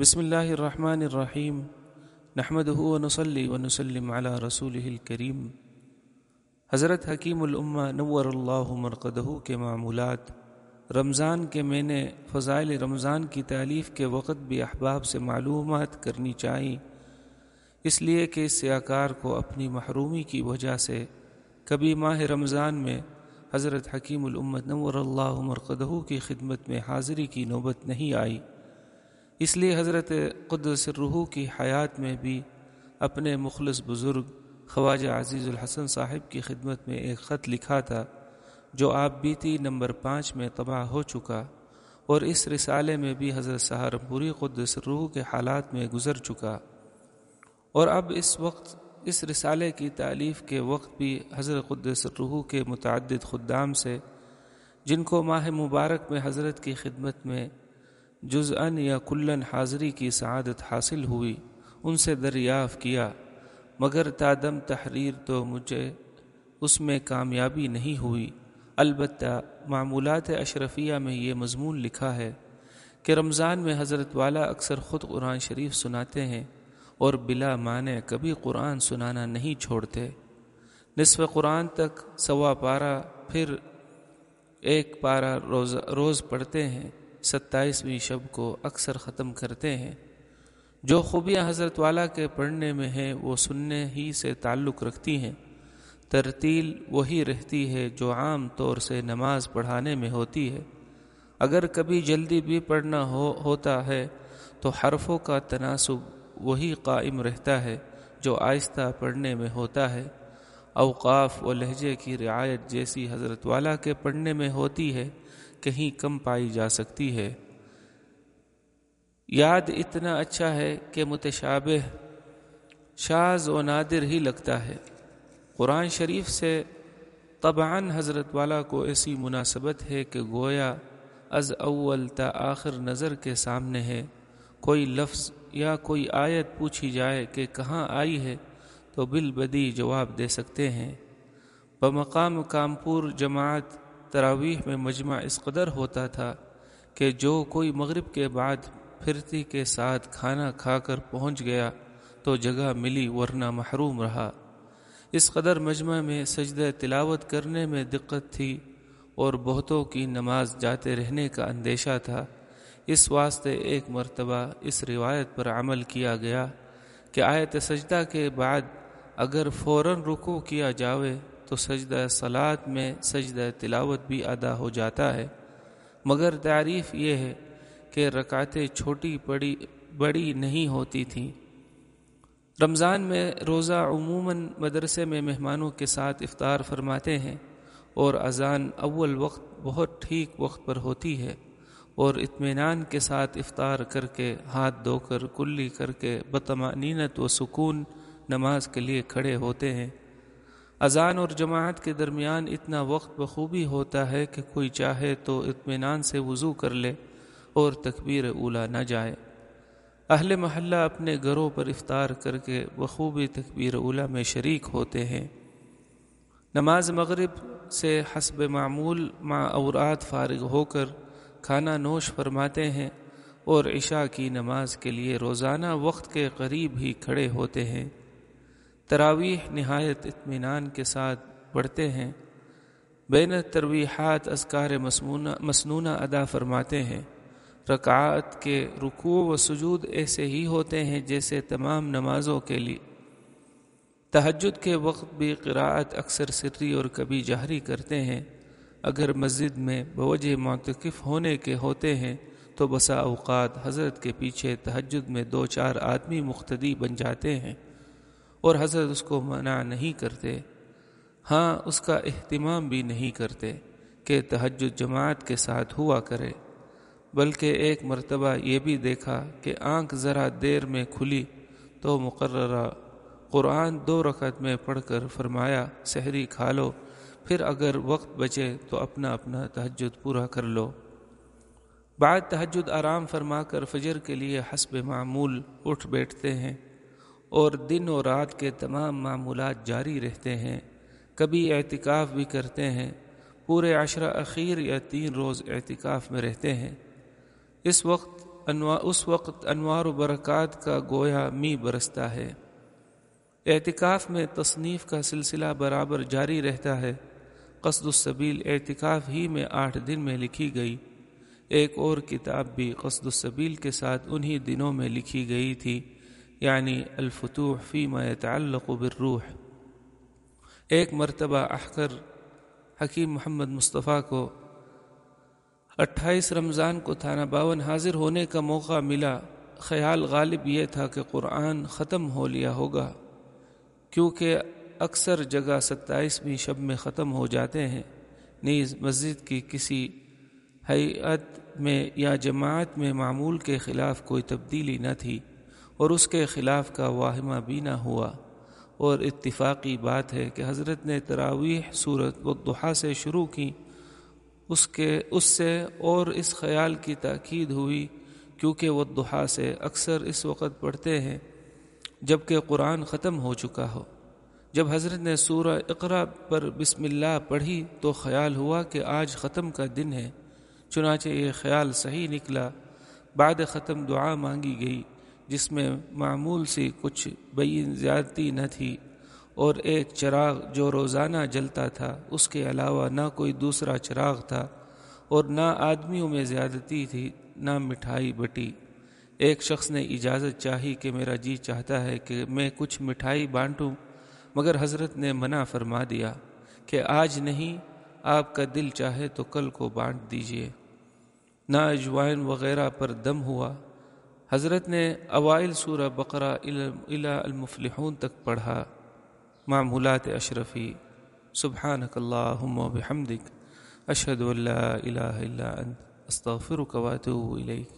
بسم اللہ الرحمن الرحیم۔ نحمد ونصلی ونسلم علی رسول الکریم۔ حضرت حکیم الامہ نور اللہ مرقدہ کے معمولات۔ رمضان کے میں نے فضائل رمضان کی تعلیف کے وقت بھی احباب سے معلومات کرنی چاہیے اس لیے کہ اس سیاکار کو اپنی محرومی کی وجہ سے کبھی ماہ رمضان میں حضرت حکیم الامت نور اللہ مرقدہ کی خدمت میں حاضری کی نوبت نہیں آئی۔ اس لیے حضرت قدس روح کی حیات میں بھی اپنے مخلص بزرگ خواجہ عزیز الحسن صاحب کی خدمت میں ایک خط لکھا تھا، جو آپ بیتی نمبر پانچ میں تباہ ہو چکا اور اس رسالے میں بھی حضرت سہارنپوری قدس روح کے حالات میں گزر چکا۔ اور اب اس وقت، اس رسالے کی تعلیف کے وقت بھی حضرت قدس روح کے متعدد خدام سے، جن کو ماہ مبارک میں حضرت کی خدمت میں جزءن یا کلن حاضری کی سعادت حاصل ہوئی، ان سے دریافت کیا، مگر تادم تحریر تو مجھے اس میں کامیابی نہیں ہوئی۔ البتہ معمولات اشرفیہ میں یہ مضمون لکھا ہے کہ رمضان میں حضرت والا اکثر خود قرآن شریف سناتے ہیں اور بلا معنی کبھی قرآن سنانا نہیں چھوڑتے۔ نصف قرآن تک سوا پارہ پھر ایک پارہ روز روز پڑھتے ہیں۔ ستائیسویں شب کو اکثر ختم کرتے ہیں۔ جو خوبیاں حضرت والا کے پڑھنے میں ہیں، وہ سننے ہی سے تعلق رکھتی ہیں۔ ترتیل وہی رہتی ہے جو عام طور سے نماز پڑھانے میں ہوتی ہے۔ اگر کبھی جلدی بھی پڑھنا ہو، ہوتا ہے، تو حرفوں کا تناسب وہی قائم رہتا ہے جو آہستہ پڑھنے میں ہوتا ہے۔ اوقاف و لہجے کی رعایت جیسی حضرت والا کے پڑھنے میں ہوتی ہے۔ کہیں کم پائی جا سکتی ہے۔ یاد اتنا اچھا ہے کہ متشابہ شاز و نادر ہی لگتا ہے۔ قرآن شریف سے طبعاً حضرت والا کو ایسی مناسبت ہے کہ گویا از اول تا آخر نظر کے سامنے ہے۔ کوئی لفظ یا کوئی آیت پوچھی جائے کہ کہاں آئی ہے تو بالبدی جواب دے سکتے ہیں۔ بمقام کامپور جماعت تراویح میں مجمع اس قدر ہوتا تھا کہ جو کوئی مغرب کے بعد پھرتی کے ساتھ کھانا کھا کر پہنچ گیا تو جگہ ملی ورنہ محروم رہا۔ اس قدر مجمع میں سجدہ تلاوت کرنے میں دقت تھی اور بہتوں کی نماز جاتے رہنے کا اندیشہ تھا۔ اس واسطے ایک مرتبہ اس روایت پر عمل کیا گیا کہ آیت سجدہ کے بعد اگر فوراً رکو کیا جاوے تو سجدہ سلاد میں سجدہ تلاوت بھی ادا ہو جاتا ہے۔ مگر تعریف یہ ہے کہ رکعتیں چھوٹی بڑی بڑی نہیں ہوتی تھیں۔ رمضان میں روزہ عموماً مدرسے میں مہمانوں کے ساتھ افطار فرماتے ہیں اور اذان اول وقت بہت ٹھیک وقت پر ہوتی ہے اور اطمینان کے ساتھ افطار کر کے ہاتھ دھو کر، کلی کر کے بتمانینت و سکون نماز کے لیے کھڑے ہوتے ہیں۔ اذان اور جماعت کے درمیان اتنا وقت بخوبی ہوتا ہے کہ کوئی چاہے تو اطمینان سے وضو کر لے اور تکبیر اولا نہ جائے۔ اہل محلہ اپنے گھروں پر افطار کر کے بخوبی تکبیر اولا میں شریک ہوتے ہیں۔ نماز مغرب سے حسب معمول مع اورات فارغ ہو کر کھانا نوش فرماتے ہیں اور عشاء کی نماز کے لیے روزانہ وقت کے قریب ہی کھڑے ہوتے ہیں۔ تراویح نہایت اطمینان کے ساتھ پڑھتے ہیں۔ بین ترویحات ازکار مسنونہ ادا فرماتے ہیں۔ رکعات کے رکوع و سجود ایسے ہی ہوتے ہیں جیسے تمام نمازوں کے لیے۔ تہجد کے وقت بھی قراءت اکثر سری اور کبھی جہری کرتے ہیں۔ اگر مسجد میں بوجہ معتکف ہونے کے ہوتے ہیں تو بسا اوقات حضرت کے پیچھے تہجد میں دو چار آدمی مختدی بن جاتے ہیں۔ اور حضرت اس کو منع نہیں کرتے۔ ہاں اس کا اہتمام بھی نہیں کرتے کہ تہجد جماعت کے ساتھ ہوا کرے، بلکہ ایک مرتبہ یہ بھی دیکھا کہ آنکھ ذرا دیر میں کھلی تو مقررہ قرآن دو رکعت میں پڑھ کر فرمایا، سحری کھا لو، پھر اگر وقت بچے تو اپنا اپنا تہجد پورا کر لو۔ بعد تہجد آرام فرما کر فجر کے لیے حسب معمول اٹھ بیٹھتے ہیں۔ اور دن و رات کے تمام معمولات جاری رہتے ہیں، کبھی اعتکاف بھی کرتے ہیں، پورے عشرہ اخیر یا تین روز اعتکاف میں رہتے ہیں۔ اس وقت اس وقت انوار و برکات کا گویا می برستا ہے۔ اعتکاف میں تصنیف کا سلسلہ برابر جاری رہتا ہے۔ قصد السبیل اعتکاف ہی میں آٹھ دن میں لکھی گئی۔ ایک اور کتاب بھی قصد السبیل کے ساتھ انہی دنوں میں لکھی گئی تھی۔ یعنی الفتوح فی ما يتعلق بالروح۔ ایک مرتبہ احکر حکیم محمد مصطفیٰ کو اٹھائیس رمضان کو تھانہ باون حاضر ہونے کا موقع ملا۔ خیال غالب یہ تھا کہ قرآن ختم ہو لیا ہوگا، کیونکہ اکثر جگہ ستائیسویں شب میں ختم ہو جاتے ہیں۔ نیز مسجد کی کسی حیت میں یا جماعت میں معمول کے خلاف کوئی تبدیلی نہ تھی۔ اور اس کے خلاف کا واہمہ بھی نہ ہوا۔ اور اتفاقی بات ہے کہ حضرت نے تراویح صورت و دحا سے شروع کی۔ اس کے، اس سے اور اس خیال کی تاکید ہوئی کیونکہ وہ دحا سے اکثر اس وقت پڑھتے ہیں جبکہ قرآن ختم ہو چکا ہو۔ جب حضرت نے سورہ اقرا پر بسم اللہ پڑھی تو خیال ہوا کہ آج ختم کا دن ہے، چنانچہ یہ خیال صحیح نکلا۔ بعد ختم دعا مانگی گئی۔ جس میں معمول سی کچھ بین زیادتی نہ تھی اور ایک چراغ جو روزانہ جلتا تھا، اس کے علاوہ نہ کوئی دوسرا چراغ تھا اور نہ آدمیوں میں زیادتی تھی، نہ مٹھائی بٹی۔ ایک شخص نے اجازت چاہی کہ میرا جی چاہتا ہے کہ میں کچھ مٹھائی بانٹوں، مگر حضرت نے منع فرما دیا کہ آج نہیں، آپ کا دل چاہے تو کل کو بانٹ دیجیے۔ نہ اجوائن وغیرہ پر دم ہوا۔ حضرت نے اوائل سورہ بقرہ الا المفلحون تک پڑھا، معمولات اشرفی، سبحانک اللہم و بحمدک، اشہد اللہ الہ الا انت، استغفرک واتوب الیک۔